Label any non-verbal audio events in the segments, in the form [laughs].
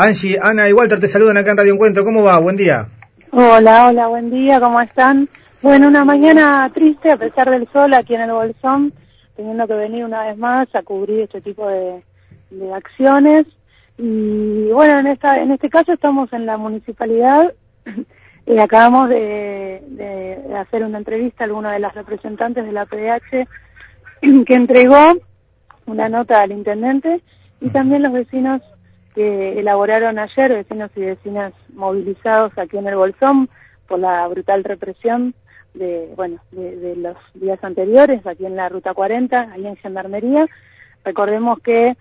Angie, Ana y Walter te saludan acá en Radio Encuentro. ¿Cómo va? Buen día. Hola, hola, buen día, ¿cómo están? Bueno, una mañana triste a pesar del sol aquí en el Bolsón, teniendo que venir una vez más a cubrir este tipo de, acciones. Y bueno, en, esta, en este caso estamos en la municipalidad y [clears throat] acabamos de, de hacer una entrevista a alguna de las representantes de la PDH [clears throat] que entregó una nota al intendente y también los vecinos que elaboraron ayer, vecinos y vecinas movilizados aquí en el Bolsón por la brutal represión de, bueno, de, los días anteriores, aquí en la Ruta 40, ahí en Gendarmería. Recordemos que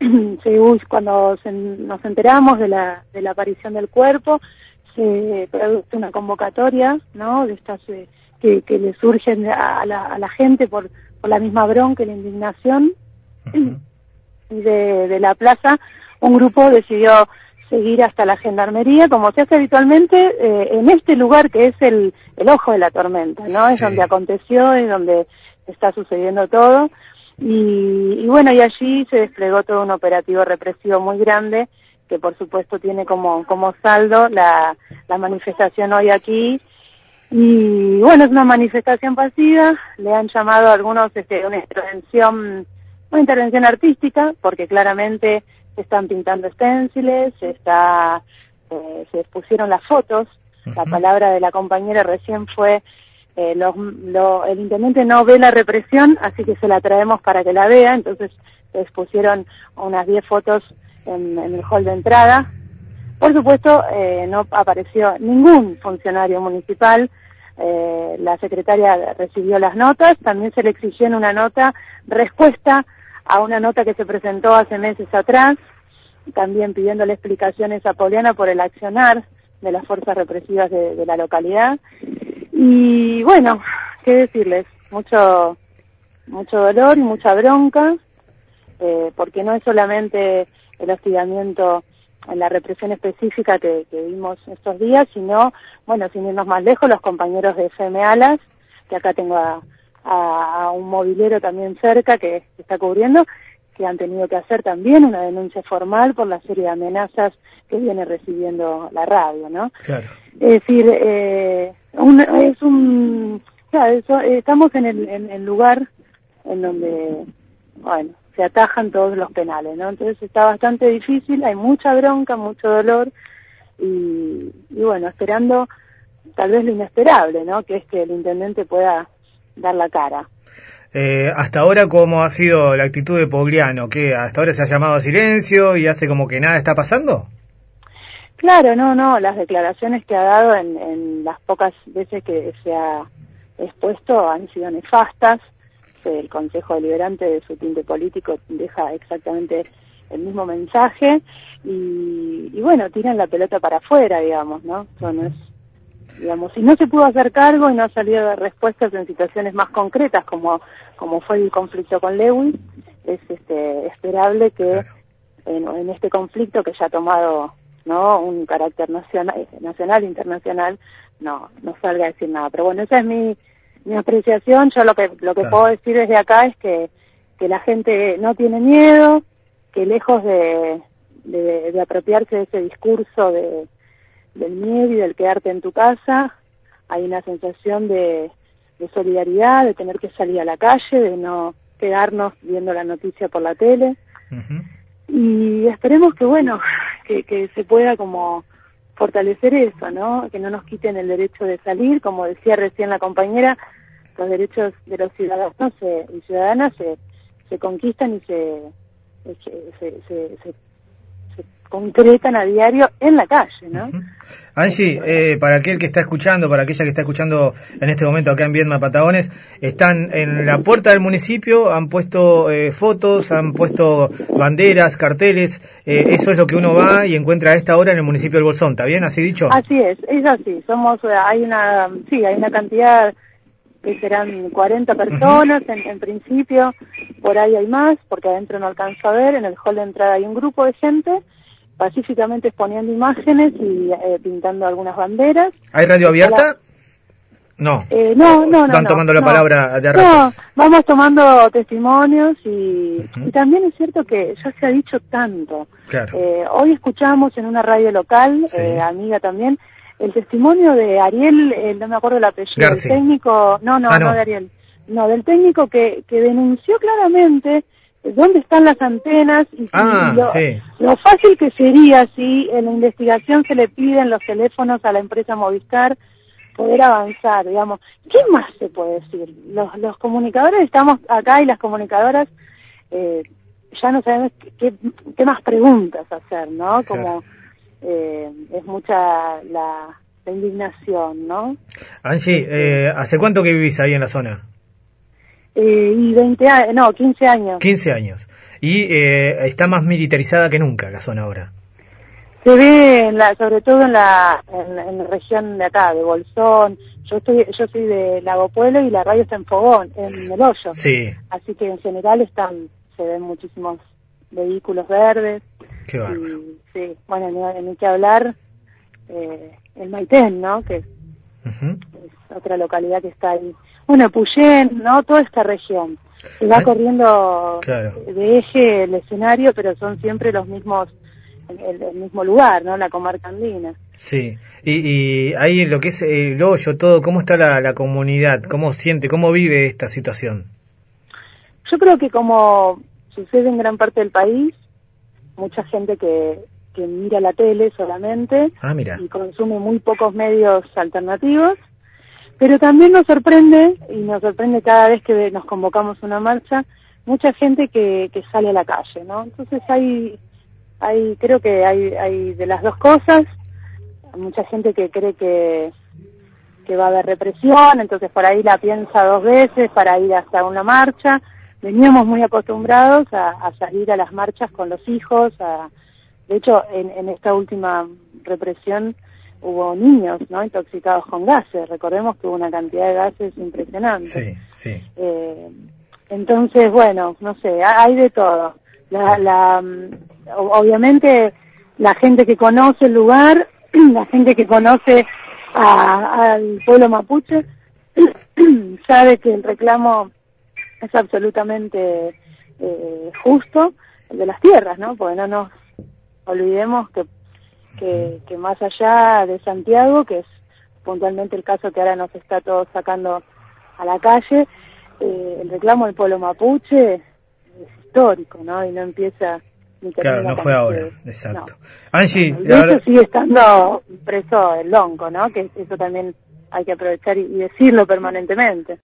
[clears throat] cuando nos enteramos de la, de la aparición del cuerpo, se produce una convocatoria, ¿no? De estas eh, que, que le surgen a la, a la gente por, por la misma bronca y la indignación. [clears throat] Y de, de la plaza, un grupo decidió seguir hasta la gendarmería, como se hace habitualmente eh, en este lugar que es el, el ojo de la tormenta, ¿no? Es donde aconteció, es donde está sucediendo todo. Y, y, bueno, y allí se desplegó todo un operativo represivo muy grande, que por supuesto tiene como, como saldo la, la manifestación hoy aquí. Y bueno, es una manifestación pasiva, le han llamado a algunos este, una intervención, una intervención artística, porque claramente se están pintando esténciles, se está, eh, se expusieron las fotos, la palabra de la compañera recién fue eh, el intendente no ve la represión, así que se la traemos para que la vea, entonces se expusieron unas 10 fotos en, el hall de entrada. Por supuesto, eh, no apareció ningún funcionario municipal, eh, la secretaria recibió las notas, también se le exigió en una nota respuesta a una nota que se presentó hace meses atrás, también pidiéndole explicaciones a Poliana por el accionar de las fuerzas represivas de, la localidad. Y bueno, qué decirles, mucho, mucho dolor y mucha bronca, eh, porque no es solamente el hostigamiento en la represión específica que, vimos estos días, sino, bueno, sin irnos más lejos, los compañeros de FM Alas, que acá tengo a, a, un movilero también cerca que está cubriendo, que han tenido que hacer también una denuncia formal por la serie de amenazas que viene recibiendo la radio, ¿no? Claro. Es decir, eh, es un, estamos en el en el lugar en donde, bueno, se atajan todos los penales, ¿no? Entonces está bastante difícil, hay mucha bronca, mucho dolor y, y bueno, esperando tal vez lo inesperable, ¿no? Que es que el intendente pueda dar la cara. Eh, hasta ahora, ¿cómo ha sido la actitud de Pogliano? ¿Que hasta ahora se ha llamado a silencio y hace como que nada está pasando? Claro, no, no, las declaraciones que ha dado en, en las pocas veces que se ha expuesto han sido nefastas el Consejo Deliberante de su tinte político deja exactamente el mismo mensaje y, bueno, tiran la pelota para afuera, digamos, ¿no? Eso no es, digamos, si no se pudo hacer cargo y no ha salido de respuestas en situaciones más concretas como, como fue el conflicto con Lewis, es este, esperable que en, en este conflicto que ya ha tomado no un carácter nacional, nacional internacional, no, no salga a decir nada. Pero bueno, esa es mi, mi apreciación, yo lo que lo que puedo decir desde acá es que, que la gente no tiene miedo, que lejos de, de, apropiarse de ese discurso de, del miedo y del quedarte en tu casa, hay una sensación de, de solidaridad, de tener que salir a la calle, de no quedarnos viendo la noticia por la tele. Y esperemos que, bueno, [laughs] que, que se pueda como fortalecer eso, ¿no? Que no nos quiten el derecho de salir, como decía recién la compañera, los derechos de los ciudadanos y ciudadanas se, se conquistan y se, se, se, concretan a diario en la calle, ¿no? Angie, eh, para aquel que está escuchando, para aquella que está escuchando en este momento acá en Viedma Patagones, están en la puerta del municipio, han puesto eh, fotos, han puesto banderas, carteles, eh, eso es lo que uno va y encuentra a esta hora en el municipio del Bolsón, ¿está bien? ¿Así dicho? Así es, es así, somos, hay una, sí, hay una cantidad que serán 40 personas en, principio, por ahí hay más, porque adentro no alcanzo a ver, en el hall de entrada hay un grupo de gente, pacíficamente exponiendo imágenes y eh, pintando algunas banderas. ¿Hay radio abierta? No. Eh, no, no, no. No, tomando la palabra de No, vamos tomando testimonios y, y también es cierto que ya se ha dicho tanto. Claro. Eh, hoy escuchamos en una radio local, Sí. eh, amiga también, el testimonio de Ariel, eh, no me acuerdo el apellido, Garci. el técnico, no, no, Ah, no, no. de Ariel, no, del técnico que, que denunció claramente dónde están las antenas y, Ah, lo, sí. lo fácil que sería si en la investigación se le piden los teléfonos a la empresa Movistar poder avanzar, digamos. ¿Qué más se puede decir? Los, los comunicadores estamos acá y las comunicadoras eh, ya no sabemos qué, qué, qué más preguntas hacer, ¿no? Como eh, es mucha la, la indignación, ¿no? Angie, eh, ¿hace cuánto que vivís ahí en la zona? Eh, y 20 años, no, 15 años. 15 años. Y eh, está más militarizada que nunca la zona ahora. Se ve, en la, sobre todo en la, en, la- en la región de acá, de Bolsón. Yo estoy, yo soy de Lago Pueblo y la radio está en Fogón, en El Hoyo. Sí, Así que en general están, se ven muchísimos vehículos verdes. Qué bárbaro. Y, sí, bueno, ni, ni que hablar eh, el Maitén, ¿no? Que es otra localidad que está ahí. Bueno, Puyén, ¿no? Toda esta región. Se va corriendo claro. de eje el escenario, pero son siempre los mismos, el, el mismo lugar, ¿no? La comarca andina. Sí, y, y ahí lo que es el hoyo, todo, ¿cómo está la, la comunidad? ¿Cómo siente, cómo vive esta situación? Yo creo que como sucede en gran parte del país, mucha gente que, que mira la tele solamente Ah, mira, y consume muy pocos medios alternativos, pero también nos sorprende, y nos sorprende cada vez que nos convocamos a una marcha, mucha gente que, que sale a la calle, ¿no? Entonces hay, hay creo que hay, hay de las dos cosas, mucha gente que cree que, que va a haber represión, entonces por ahí la piensa dos veces para ir hasta una marcha. Veníamos muy acostumbrados a, a salir a las marchas con los hijos, a, de hecho, en, en esta última represión hubo niños, ¿no? Intoxicados con gases. Recordemos que hubo una cantidad de gases impresionante. sí, sí. Eh, entonces, bueno, no sé, ha- hay de todo. La, la, mm, obviamente, la gente que conoce el lugar, [clears throat] la gente que conoce a- al pueblo mapuche, [clears throat] sabe que el reclamo es absolutamente eh, justo, el de las tierras, ¿no? Porque no nos olvidemos que, que, que más allá de Santiago, que es puntualmente el caso que ahora nos está todo sacando a la calle, eh, el reclamo del pueblo mapuche es histórico, ¿no? Y no empieza ni Claro, no fue ahora, exacto. no. Angie, Bueno, y sigue estando preso el lonco, ¿no? Que eso también hay que aprovechar y, y decirlo permanentemente.